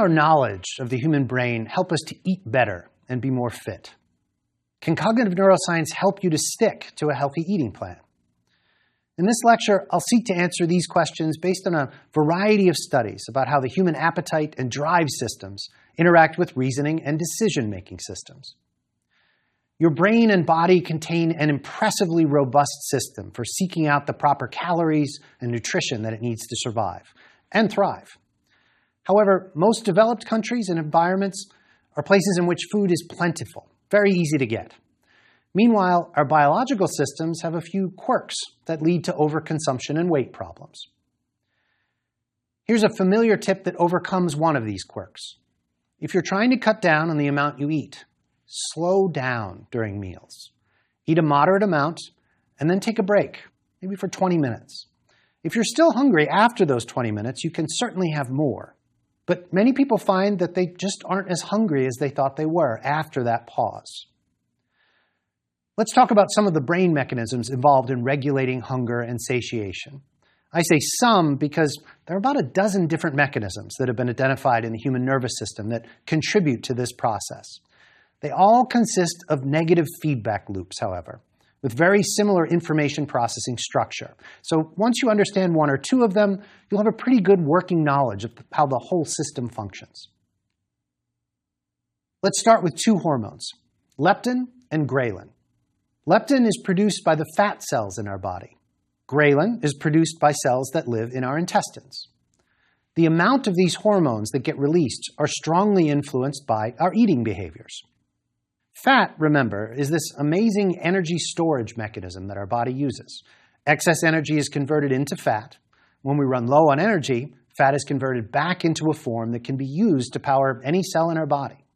our knowledge of the human brain help us to eat better and be more fit? Can cognitive neuroscience help you to stick to a healthy eating plan? In this lecture, I'll seek to answer these questions based on a variety of studies about how the human appetite and drive systems interact with reasoning and decision-making systems. Your brain and body contain an impressively robust system for seeking out the proper calories and nutrition that it needs to survive and thrive. However, most developed countries and environments are places in which food is plentiful, very easy to get. Meanwhile, our biological systems have a few quirks that lead to overconsumption and weight problems. Here's a familiar tip that overcomes one of these quirks. If you're trying to cut down on the amount you eat, slow down during meals. Eat a moderate amount and then take a break, maybe for 20 minutes. If you're still hungry after those 20 minutes, you can certainly have more. But many people find that they just aren't as hungry as they thought they were after that pause. Let's talk about some of the brain mechanisms involved in regulating hunger and satiation. I say some because there are about a dozen different mechanisms that have been identified in the human nervous system that contribute to this process. They all consist of negative feedback loops, however, with very similar information processing structure. So once you understand one or two of them, you'll have a pretty good working knowledge of how the whole system functions. Let's start with two hormones, leptin and ghrelin. Leptin is produced by the fat cells in our body. Ghrelin is produced by cells that live in our intestines. The amount of these hormones that get released are strongly influenced by our eating behaviors. Fat, remember, is this amazing energy storage mechanism that our body uses. Excess energy is converted into fat. When we run low on energy, fat is converted back into a form that can be used to power any cell in our body.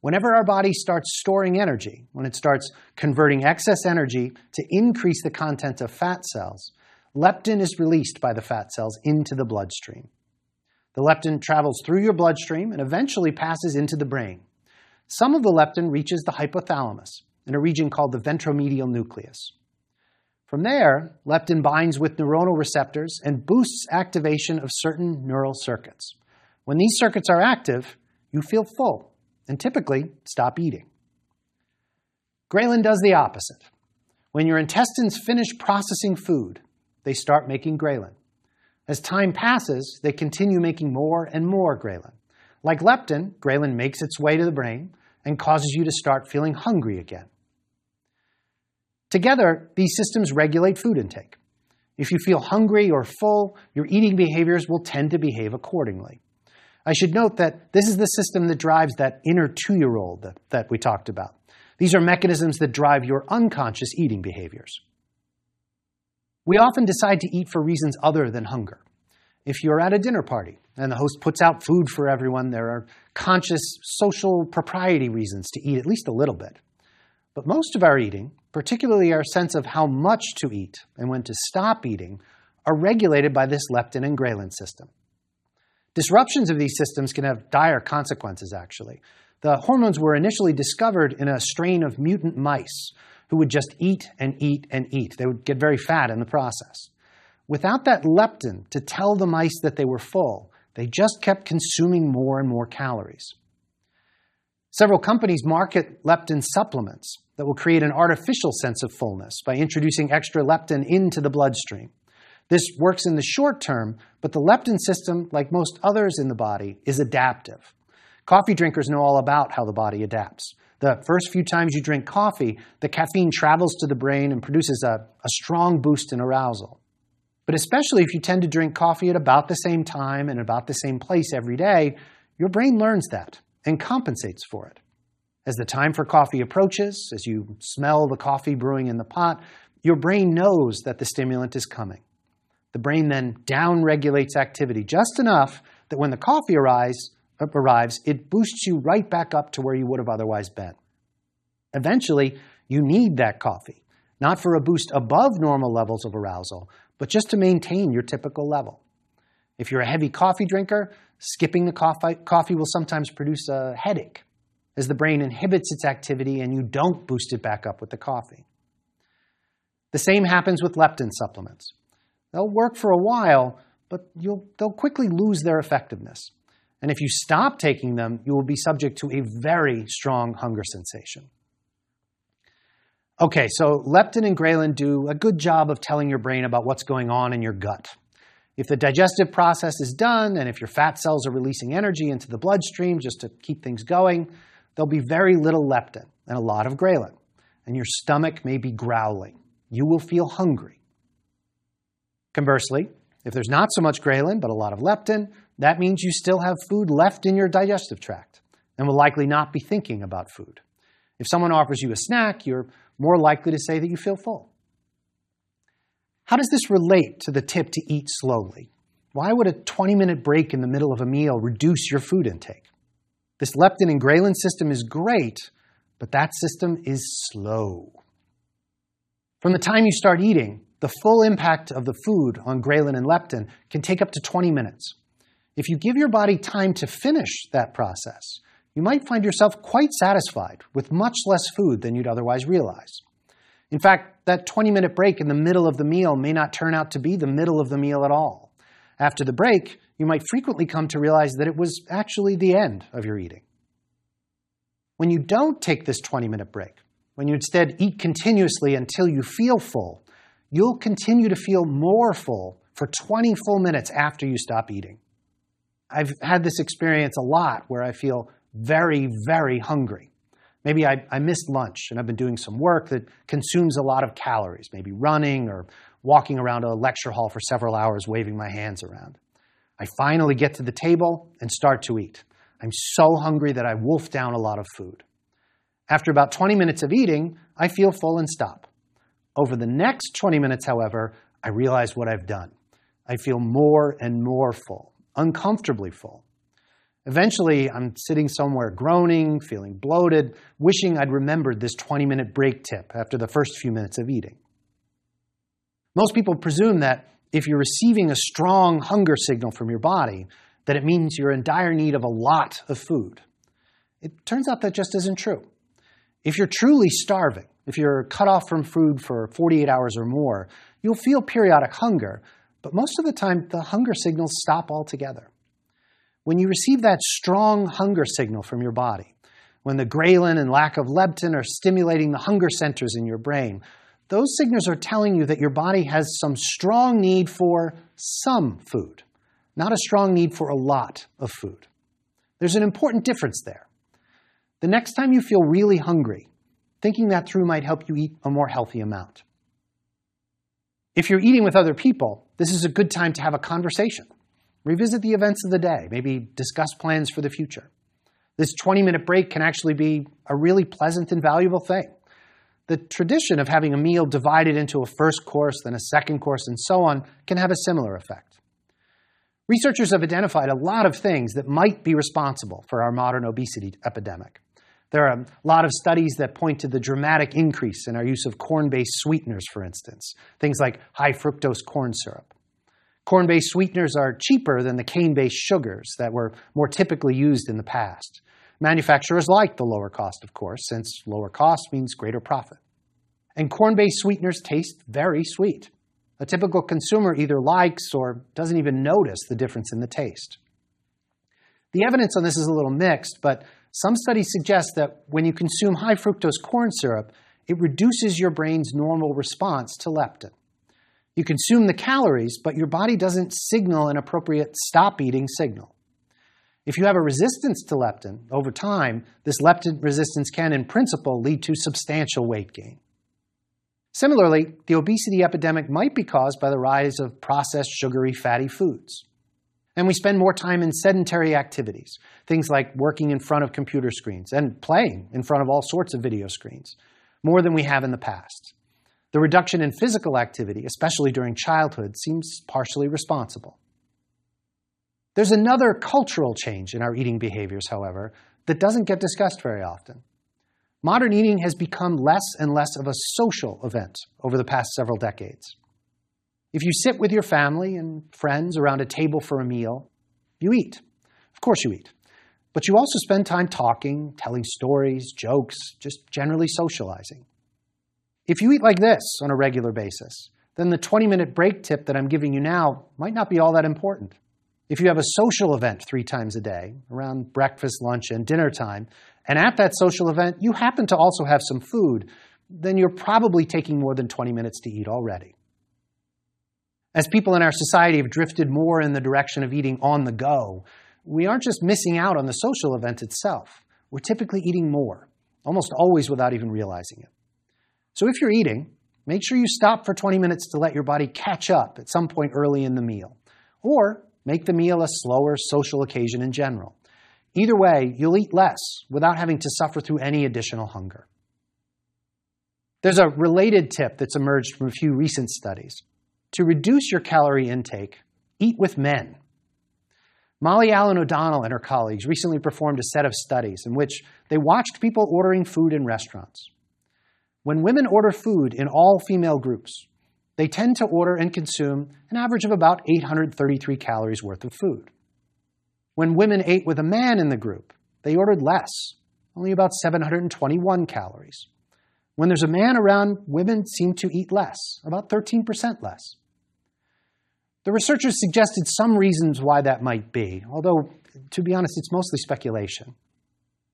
Whenever our body starts storing energy, when it starts converting excess energy to increase the content of fat cells, leptin is released by the fat cells into the bloodstream. The leptin travels through your bloodstream and eventually passes into the brain. Some of the leptin reaches the hypothalamus in a region called the ventromedial nucleus. From there, leptin binds with neuronal receptors and boosts activation of certain neural circuits. When these circuits are active, you feel full and typically stop eating. Ghrelin does the opposite. When your intestines finish processing food, they start making ghrelin. As time passes, they continue making more and more ghrelin. Like leptin, ghrelin makes its way to the brain and causes you to start feeling hungry again. Together, these systems regulate food intake. If you feel hungry or full, your eating behaviors will tend to behave accordingly. I should note that this is the system that drives that inner two-year-old that, that we talked about. These are mechanisms that drive your unconscious eating behaviors. We often decide to eat for reasons other than hunger. If you're at a dinner party and the host puts out food for everyone, there are conscious social propriety reasons to eat at least a little bit. But most of our eating, particularly our sense of how much to eat and when to stop eating, are regulated by this leptin and ghrelin system. Disruptions of these systems can have dire consequences, actually. The hormones were initially discovered in a strain of mutant mice who would just eat and eat and eat. They would get very fat in the process. Without that leptin to tell the mice that they were full, they just kept consuming more and more calories. Several companies market leptin supplements that will create an artificial sense of fullness by introducing extra leptin into the bloodstream. This works in the short term, but the leptin system, like most others in the body, is adaptive. Coffee drinkers know all about how the body adapts. The first few times you drink coffee, the caffeine travels to the brain and produces a, a strong boost in arousal. But especially if you tend to drink coffee at about the same time and about the same place every day, your brain learns that and compensates for it. As the time for coffee approaches, as you smell the coffee brewing in the pot, your brain knows that the stimulant is coming. The brain then down-regulates activity just enough that when the coffee arrives, uh, arrives, it boosts you right back up to where you would have otherwise been. Eventually, you need that coffee, not for a boost above normal levels of arousal, but just to maintain your typical level. If you're a heavy coffee drinker, skipping the coffee, coffee will sometimes produce a headache as the brain inhibits its activity and you don't boost it back up with the coffee. The same happens with leptin supplements. They'll work for a while, but they'll quickly lose their effectiveness. And if you stop taking them, you will be subject to a very strong hunger sensation. Okay, so leptin and ghrelin do a good job of telling your brain about what's going on in your gut. If the digestive process is done and if your fat cells are releasing energy into the bloodstream just to keep things going, there'll be very little leptin and a lot of ghrelin, and your stomach may be growling. You will feel hungry. Conversely, if there's not so much ghrelin but a lot of leptin, that means you still have food left in your digestive tract and will likely not be thinking about food. If someone offers you a snack, you're more likely to say that you feel full. How does this relate to the tip to eat slowly? Why would a 20 minute break in the middle of a meal reduce your food intake? This leptin and ghrelin system is great, but that system is slow. From the time you start eating, the full impact of the food on ghrelin and leptin can take up to 20 minutes. If you give your body time to finish that process, you might find yourself quite satisfied with much less food than you'd otherwise realize. In fact, that 20 minute break in the middle of the meal may not turn out to be the middle of the meal at all. After the break, you might frequently come to realize that it was actually the end of your eating. When you don't take this 20 minute break, when you instead eat continuously until you feel full, you'll continue to feel more full for 20 full minutes after you stop eating. I've had this experience a lot where I feel very, very hungry. Maybe I, I, missed lunch and I've been doing some work that consumes a lot of calories, maybe running or walking around a lecture hall for several hours waving my hands around. I finally get to the table and start to eat. I'm so hungry that I wolf down a lot of food. After about 20 minutes of eating, I feel full and stop. Over the next 20 minutes, however, I realize what I've done. I feel more and more full, uncomfortably full. Eventually, I'm sitting somewhere groaning, feeling bloated, wishing I'd remembered this 20 minute break tip after the first few minutes of eating. Most people presume that if you're receiving a strong hunger signal from your body, that it means you're in dire need of a lot of food. It turns out that just isn't true. If you're truly starving, if you're cut off from food for 48 hours or more, you'll feel periodic hunger, but most of the time the hunger signals stop altogether. When you receive that strong hunger signal from your body, when the ghrelin and lack of leptin are stimulating the hunger centers in your brain, those signals are telling you that your body has some strong need for some food, not a strong need for a lot of food. There's an important difference there. The next time you feel really hungry, thinking that through might help you eat a more healthy amount. If you're eating with other people, this is a good time to have a conversation. Revisit the events of the day, maybe discuss plans for the future. This 20 minute break can actually be a really pleasant and valuable thing. The tradition of having a meal divided into a first course, then a second course, and so on can have a similar effect. Researchers have identified a lot of things that might be responsible for our modern obesity epidemic. There are a lot of studies that point to the dramatic increase in our use of corn based sweeteners, for instance, things like high fructose corn syrup. Corn based sweeteners are cheaper than the cane based sugars that were more typically used in the past. Manufacturers like the lower cost, of course, since lower cost means greater profit. And corn based sweeteners taste very sweet. A typical consumer either likes or doesn't even notice the difference in the taste. The evidence on this is a little mixed, but some studies suggest that when you consume high fructose corn syrup, it reduces your brain's normal response to leptin. You consume the calories, but your body doesn't signal an appropriate stop eating signal. If you have a resistance to leptin, over time, this leptin resistance can, in principle, lead to substantial weight gain. Similarly, the obesity epidemic might be caused by the rise of processed sugary fatty foods. And we spend more time in sedentary activities, things like working in front of computer screens and playing in front of all sorts of video screens, more than we have in the past. The reduction in physical activity, especially during childhood, seems partially responsible. There's another cultural change in our eating behaviors, however, that doesn't get discussed very often. Modern eating has become less and less of a social event over the past several decades. If you sit with your family and friends around a table for a meal, you eat. Of course, you eat. But you also spend time talking, telling stories, jokes, just generally socializing. If you eat like this on a regular basis, then the 20 minute break tip that I'm giving you now might not be all that important. If you have a social event three times a day, around breakfast, lunch, and dinner time, and at that social event you happen to also have some food, then you're probably taking more than 20 minutes to eat already. As people in our society have drifted more in the direction of eating on the go, we aren't just missing out on the social event itself. We're typically eating more, almost always without even realizing it. So if you're eating, make sure you stop for 20 minutes to let your body catch up at some point early in the meal. Or make the meal a slower social occasion in general. Either way, you'll eat less without having to suffer through any additional hunger. There's a related tip that's emerged from a few recent studies. To reduce your calorie intake, eat with men. Molly Allen O'Donnell and her colleagues recently performed a set of studies in which they watched people ordering food in restaurants. When women order food in all female groups, they tend to order and consume an average of about 833 calories worth of food. When women ate with a man in the group, they ordered less, only about 721 calories. When there's a man around, women seem to eat less, about 13% less. The researchers suggested some reasons why that might be, although, to be honest, it's mostly speculation.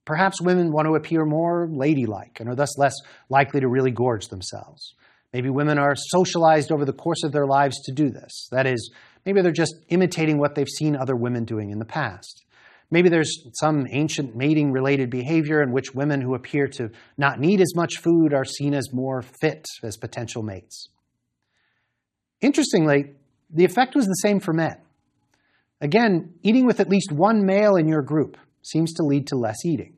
Perhaps women want to appear more ladylike and are thus less likely to really gorge themselves. Maybe women are socialized over the course of their lives to do this. That is, maybe they're just imitating what they've seen other women doing in the past. Maybe there's some ancient mating related behavior in which women who appear to not need as much food are seen as more fit as potential mates. Interestingly, the effect was the same for men. Again, eating with at least one male in your group seems to lead to less eating.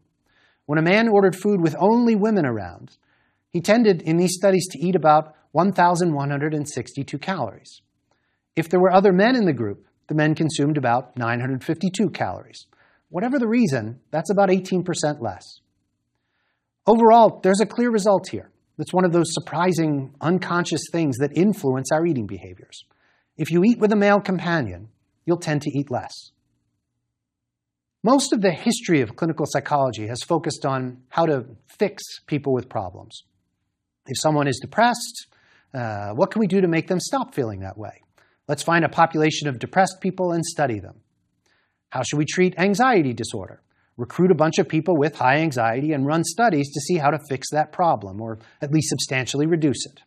When a man ordered food with only women around, he tended in these studies to eat about 1,162 calories. If there were other men in the group, the men consumed about 952 calories. Whatever the reason, that's about 18% less. Overall, there's a clear result here. It's one of those surprising, unconscious things that influence our eating behaviors. If you eat with a male companion, you'll tend to eat less. Most of the history of clinical psychology has focused on how to fix people with problems. If someone is depressed, uh, what can we do to make them stop feeling that way? Let's find a population of depressed people and study them. How should we treat anxiety disorder? Recruit a bunch of people with high anxiety and run studies to see how to fix that problem, or at least substantially reduce it.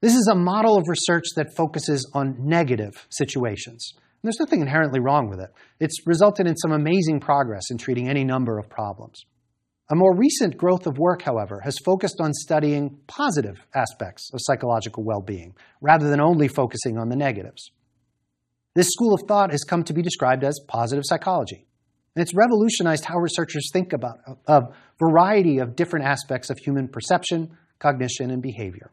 This is a model of research that focuses on negative situations. There's nothing inherently wrong with it. It's resulted in some amazing progress in treating any number of problems. A more recent growth of work, however, has focused on studying positive aspects of psychological well-being, rather than only focusing on the negatives. This school of thought has come to be described as positive psychology. And it's revolutionized how researchers think about a variety of different aspects of human perception, cognition, and behavior.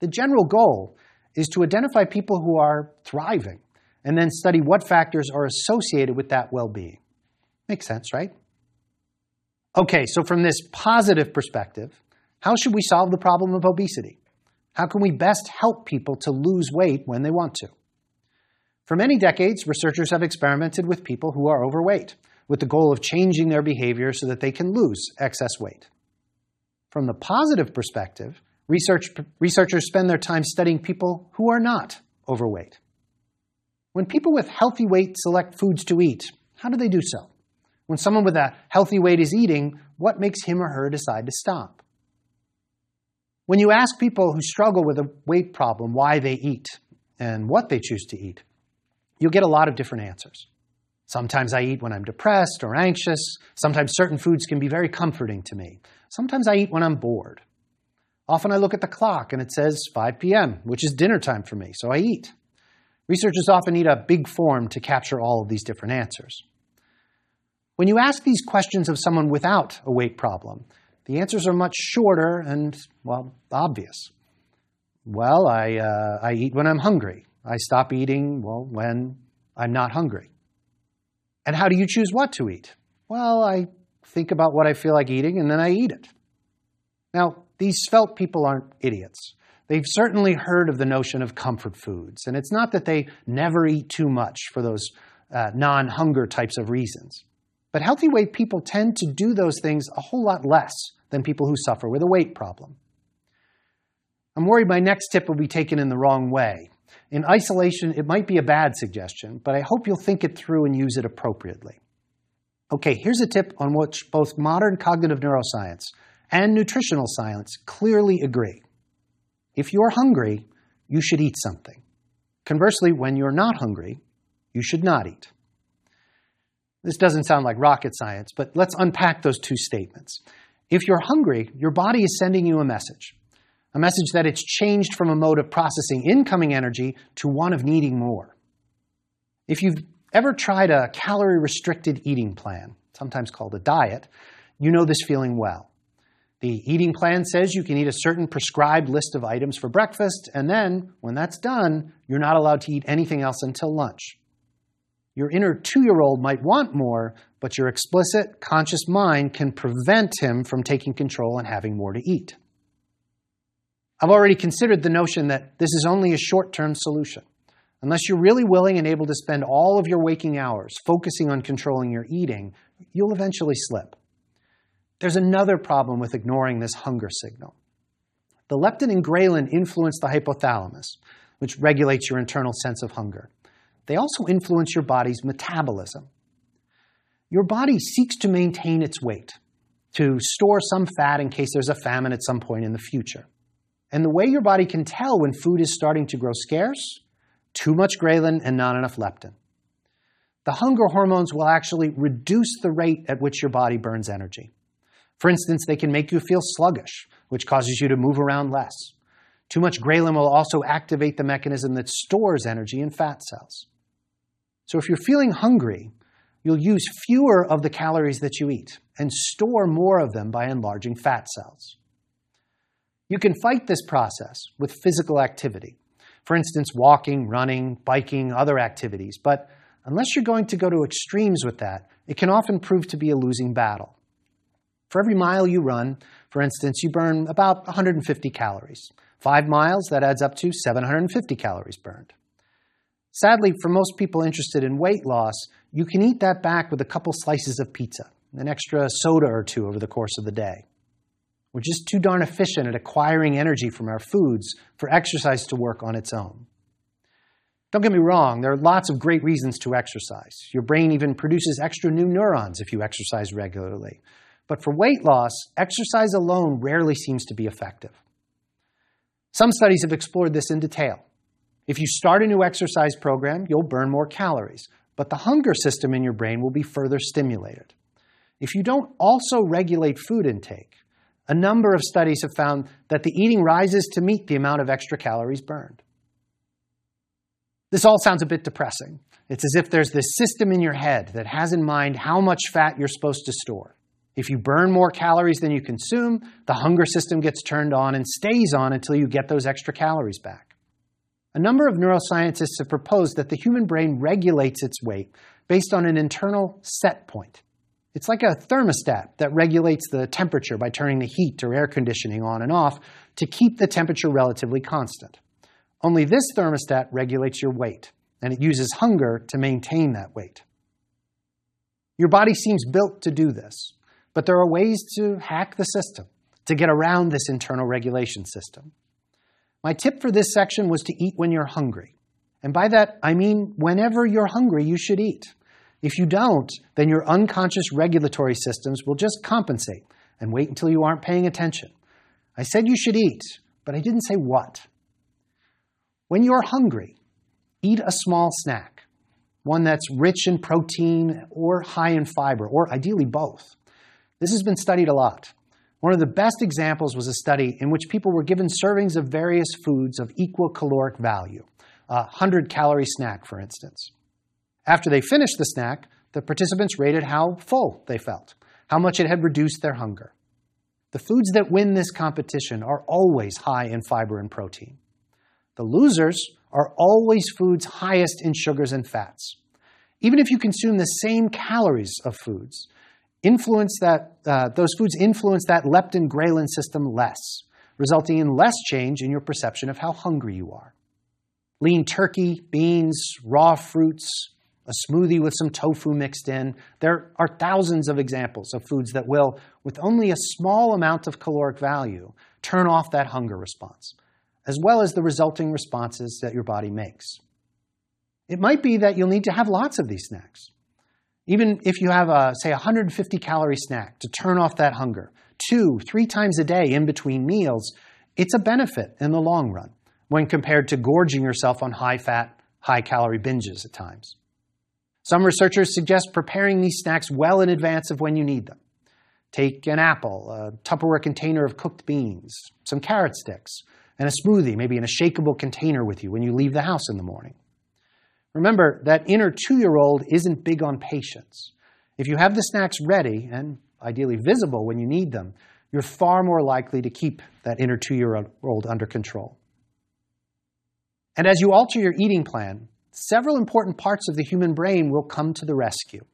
The general goal is to identify people who are thriving and then study what factors are associated with that well-being. Makes sense, right? Okay, so from this positive perspective, how should we solve the problem of obesity? How can we best help people to lose weight when they want to? For many decades, researchers have experimented with people who are overweight, with the goal of changing their behavior so that they can lose excess weight. From the positive perspective, research, researchers spend their time studying people who are not overweight. When people with healthy weight select foods to eat, how do they do so? When someone with a healthy weight is eating, what makes him or her decide to stop? When you ask people who struggle with a weight problem why they eat and what they choose to eat, you'll get a lot of different answers. Sometimes I eat when I'm depressed or anxious. Sometimes certain foods can be very comforting to me. Sometimes I eat when I'm bored. Often I look at the clock and it says 5 p.m., which is dinner time for me, so I eat. Researchers often need a big form to capture all of these different answers. When you ask these questions of someone without a weight problem, the answers are much shorter and, well, obvious. Well, I, uh, I eat when I'm hungry. I stop eating, well, when I'm not hungry. And how do you choose what to eat? Well, I think about what I feel like eating and then I eat it. Now, these svelte people aren't idiots. They've certainly heard of the notion of comfort foods, and it's not that they never eat too much for those uh, non hunger types of reasons. But healthy weight people tend to do those things a whole lot less than people who suffer with a weight problem. I'm worried my next tip will be taken in the wrong way. In isolation, it might be a bad suggestion, but I hope you'll think it through and use it appropriately. Okay, here's a tip on which both modern cognitive neuroscience and nutritional science clearly agree. If you're hungry, you should eat something. Conversely, when you're not hungry, you should not eat. This doesn't sound like rocket science, but let's unpack those two statements. If you're hungry, your body is sending you a message a message that it's changed from a mode of processing incoming energy to one of needing more. If you've ever tried a calorie restricted eating plan, sometimes called a diet, you know this feeling well. The eating plan says you can eat a certain prescribed list of items for breakfast, and then, when that's done, you're not allowed to eat anything else until lunch. Your inner two year old might want more, but your explicit, conscious mind can prevent him from taking control and having more to eat. I've already considered the notion that this is only a short term solution. Unless you're really willing and able to spend all of your waking hours focusing on controlling your eating, you'll eventually slip. There's another problem with ignoring this hunger signal. The leptin and ghrelin influence the hypothalamus, which regulates your internal sense of hunger. They also influence your body's metabolism. Your body seeks to maintain its weight, to store some fat in case there's a famine at some point in the future. And the way your body can tell when food is starting to grow scarce, too much ghrelin and not enough leptin. The hunger hormones will actually reduce the rate at which your body burns energy. For instance, they can make you feel sluggish, which causes you to move around less. Too much ghrelin will also activate the mechanism that stores energy in fat cells. So if you're feeling hungry, you'll use fewer of the calories that you eat and store more of them by enlarging fat cells. You can fight this process with physical activity. For instance, walking, running, biking, other activities. But unless you're going to go to extremes with that, it can often prove to be a losing battle. For every mile you run, for instance, you burn about 150 calories. Five miles, that adds up to 750 calories burned. Sadly, for most people interested in weight loss, you can eat that back with a couple slices of pizza, an extra soda or two over the course of the day. We're just too darn efficient at acquiring energy from our foods for exercise to work on its own. Don't get me wrong, there are lots of great reasons to exercise. Your brain even produces extra new neurons if you exercise regularly. But for weight loss, exercise alone rarely seems to be effective. Some studies have explored this in detail. If you start a new exercise program, you'll burn more calories, but the hunger system in your brain will be further stimulated. If you don't also regulate food intake, a number of studies have found that the eating rises to meet the amount of extra calories burned. This all sounds a bit depressing. It's as if there's this system in your head that has in mind how much fat you're supposed to store. If you burn more calories than you consume, the hunger system gets turned on and stays on until you get those extra calories back. A number of neuroscientists have proposed that the human brain regulates its weight based on an internal set point. It's like a thermostat that regulates the temperature by turning the heat or air conditioning on and off to keep the temperature relatively constant. Only this thermostat regulates your weight, and it uses hunger to maintain that weight. Your body seems built to do this, but there are ways to hack the system, to get around this internal regulation system. My tip for this section was to eat when you're hungry. And by that, I mean whenever you're hungry, you should eat. If you don't, then your unconscious regulatory systems will just compensate and wait until you aren't paying attention. I said you should eat, but I didn't say what. When you're hungry, eat a small snack, one that's rich in protein or high in fiber, or ideally both. This has been studied a lot. One of the best examples was a study in which people were given servings of various foods of equal caloric value, a 100 calorie snack, for instance. After they finished the snack, the participants rated how full they felt, how much it had reduced their hunger. The foods that win this competition are always high in fiber and protein. The losers are always foods highest in sugars and fats. Even if you consume the same calories of foods, influence that, uh, those foods influence that leptin ghrelin system less, resulting in less change in your perception of how hungry you are. Lean turkey, beans, raw fruits, a smoothie with some tofu mixed in. There are thousands of examples of foods that will, with only a small amount of caloric value, turn off that hunger response. as well as the resulting responses that your body makes. It might be that you'll need to have lots of these snacks. Even if you have a, say, 150 calorie snack to turn off that hunger, two, three times a day in between meals, it's a benefit in the long run when compared to gorging yourself on high fat, high calorie binges at times. Some researchers suggest preparing these snacks well in advance of when you need them. Take an apple, a Tupperware container of cooked beans, some carrot sticks, and a smoothie, maybe in a shakeable container with you when you leave the house in the morning. Remember, that inner two year old isn't big on patience. If you have the snacks ready and ideally visible when you need them, you're far more likely to keep that inner two year old under control. And as you alter your eating plan, several important parts of the human brain will come to the rescue.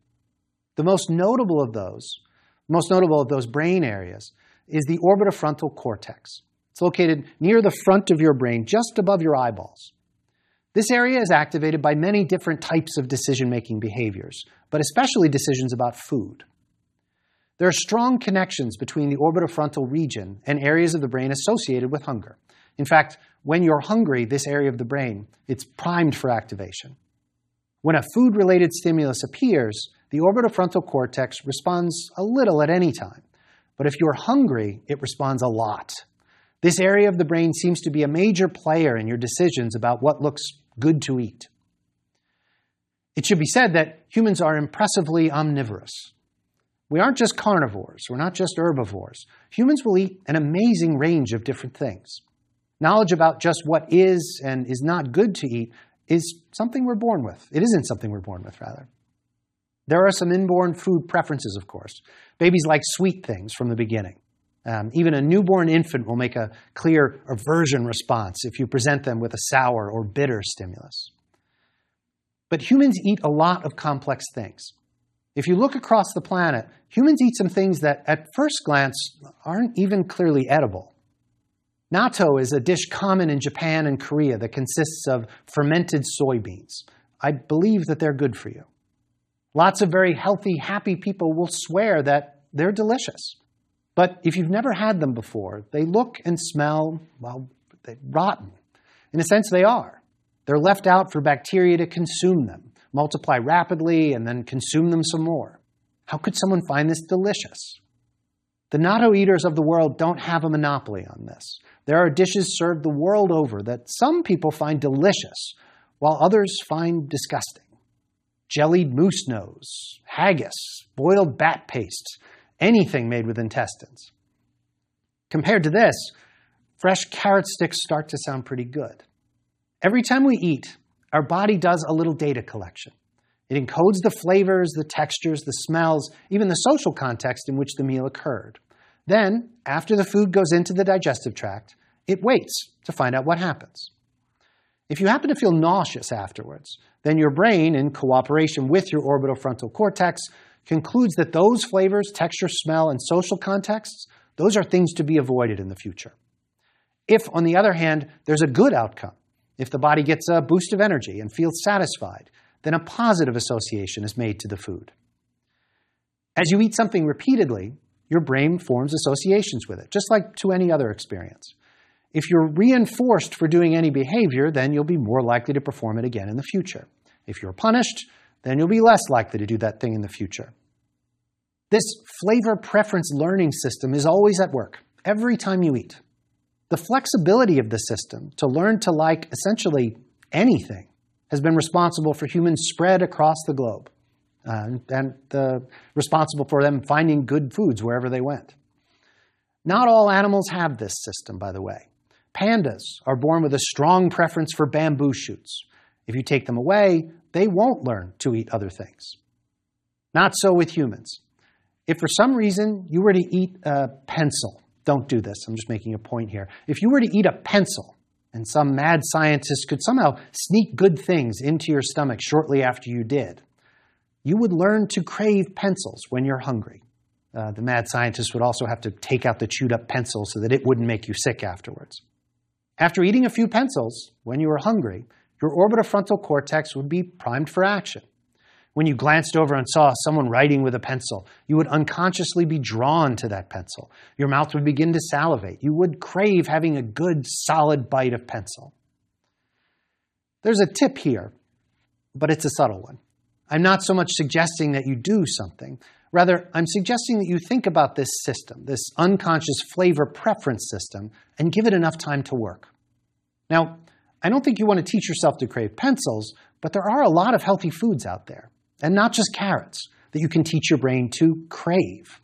The most notable of those, most notable of those brain areas, is the orbitofrontal cortex. It's located near the front of your brain, just above your eyeballs. This area is activated by many different types of decision-making behaviors, but especially decisions about food. There are strong connections between the orbitofrontal region and areas of the brain associated with hunger. In fact, when you're hungry, this area of the brain, it's primed for activation. When a food-related stimulus appears, the orbitofrontal cortex responds a little at any time. But if you're hungry, it responds a lot. This area of the brain seems to be a major player in your decisions about what looks good to eat. It should be said that humans are impressively omnivorous. We aren't just carnivores, we're not just herbivores. Humans will eat an amazing range of different things. Knowledge about just what is and is not good to eat is something we're born with. It isn't something we're born with, rather. There are some inborn food preferences, of course. Babies like sweet things from the beginning. Um, even a newborn infant will make a clear aversion response if you present them with a sour or bitter stimulus. But humans eat a lot of complex things. If you look across the planet, humans eat some things that at first glance aren't even clearly edible. Natto is a dish common in Japan and Korea that consists of fermented soybeans. I believe that they're good for you. Lots of very healthy, happy people will swear that they're delicious. But if you've never had them before, they look and smell, well, rotten. In a sense, they are. They're left out for bacteria to consume them, multiply rapidly, and then consume them some more. How could someone find this delicious? The natto eaters of the world don't have a monopoly on this. There are dishes served the world over that some people find delicious, while others find disgusting. Jellied moose nose, haggis, boiled bat paste, anything made with intestines. Compared to this, fresh carrot sticks start to sound pretty good. Every time we eat, our body does a little data collection. It encodes the flavors, the textures, the smells, even the social context in which the meal occurred. Then, after the food goes into the digestive tract, it waits to find out what happens. If you happen to feel nauseous afterwards, then your brain, in cooperation with your orbitofrontal cortex, concludes that those flavors, texture, smell, and social contexts, those are things to be avoided in the future. If, on the other hand, there's a good outcome, if the body gets a boost of energy and feels satisfied, then a positive association is made to the food. As you eat something repeatedly, your brain forms associations with it, just like to any other experience. If you're reinforced for doing any behavior, then you'll be more likely to perform it again in the future. If you're punished, then you'll be less likely to do that thing in the future. This flavor preference learning system is always at work, every time you eat. The flexibility of the system to learn to like essentially anything has been responsible for humans spread across the globe uh, and the, responsible for them finding good foods wherever they went. Not all animals have this system, by the way. Pandas are born with a strong preference for bamboo shoots. If you take them away, they won't learn to eat other things. Not so with humans. If for some reason you were to eat a pencil, don't do this, I'm just making a point here. If you were to eat a pencil and some mad scientist could somehow sneak good things into your stomach shortly after you did, you would learn to crave pencils when you're hungry. Uh, the mad scientist would also have to take out the chewed up pencil so that it wouldn't make you sick afterwards. After eating a few pencils, when you were hungry, your orbitofrontal cortex would be primed for action. When you glanced over and saw someone writing with a pencil, you would unconsciously be drawn to that pencil. Your mouth would begin to salivate. You would crave having a good, solid bite of pencil. There's a tip here, but it's a subtle one. I'm not so much suggesting that you do something. Rather, I'm suggesting that you think about this system, this unconscious flavor preference system, and give it enough time to work. Now, I don't think you want to teach yourself to crave pencils, but there are a lot of healthy foods out there, and not just carrots, that you can teach your brain to crave.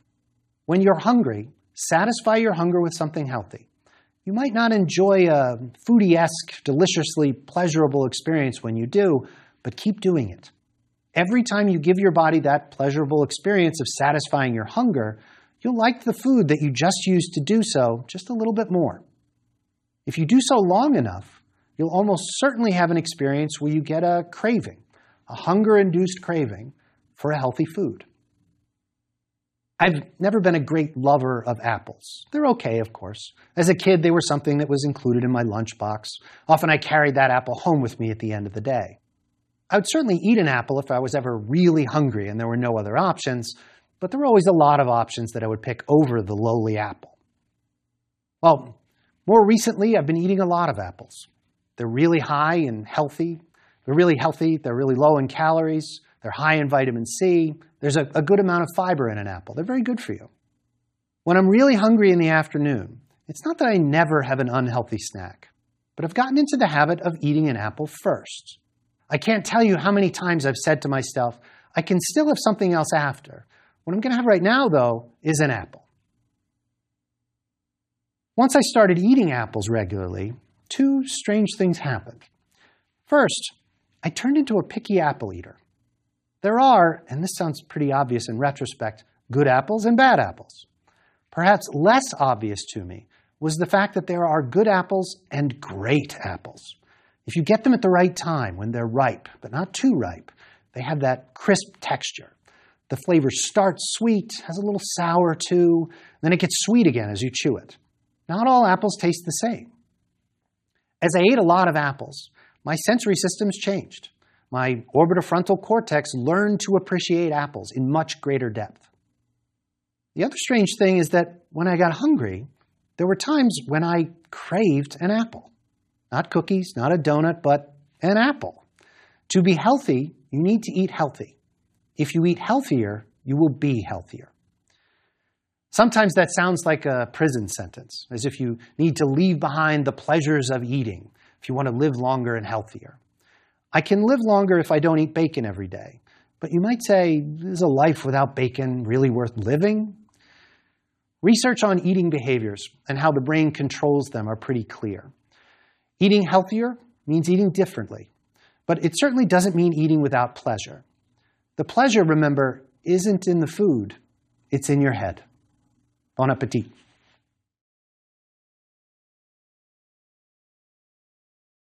When you're hungry, satisfy your hunger with something healthy. You might not enjoy a foodie-esque, deliciously pleasurable experience when you do, but keep doing it. Every time you give your body that pleasurable experience of satisfying your hunger, you'll like the food that you just used to do so just a little bit more. If you do so long enough, you'll almost certainly have an experience where you get a craving, a hunger-induced craving for a healthy food. I've never been a great lover of apples. They're okay, of course. As a kid, they were something that was included in my lunchbox. Often I carried that apple home with me at the end of the day. I would certainly eat an apple if I was ever really hungry and there were no other options, but there were always a lot of options that I would pick over the lowly apple. Well, more recently, I've been eating a lot of apples. They're really high and healthy. They're really healthy. They're really low in calories. They're high in vitamin C. There's a, a good amount of fiber in an apple. They're very good for you. When I'm really hungry in the afternoon, it's not that I never have an unhealthy snack, but I've gotten into the habit of eating an apple first. I can't tell you how many times I've said to myself, I can still have something else after. What I'm going to have right now, though, is an apple. Once I started eating apples regularly, two strange things happened. First, I turned into a picky apple eater. There are, and this sounds pretty obvious in retrospect, good apples and bad apples. Perhaps less obvious to me was the fact that there are good apples and great apples. If you get them at the right time, when they're ripe, but not too ripe, they have that crisp texture. The flavor starts sweet, has a little sour too, then it gets sweet again as you chew it. Not all apples taste the same. As I ate a lot of apples, my sensory systems changed my orbitofrontal cortex learned to appreciate apples in much greater depth. The other strange thing is that when I got hungry, there were times when I craved an apple. Not cookies, not a donut, but an apple. To be healthy, you need to eat healthy. If you eat healthier, you will be healthier. Sometimes that sounds like a prison sentence, as if you need to leave behind the pleasures of eating if you want to live longer and healthier. I can live longer if I don't eat bacon every day. But you might say, is a life without bacon really worth living? Research on eating behaviors and how the brain controls them are pretty clear. Eating healthier means eating differently, but it certainly doesn't mean eating without pleasure. The pleasure, remember, isn't in the food, it's in your head. Bon appetit.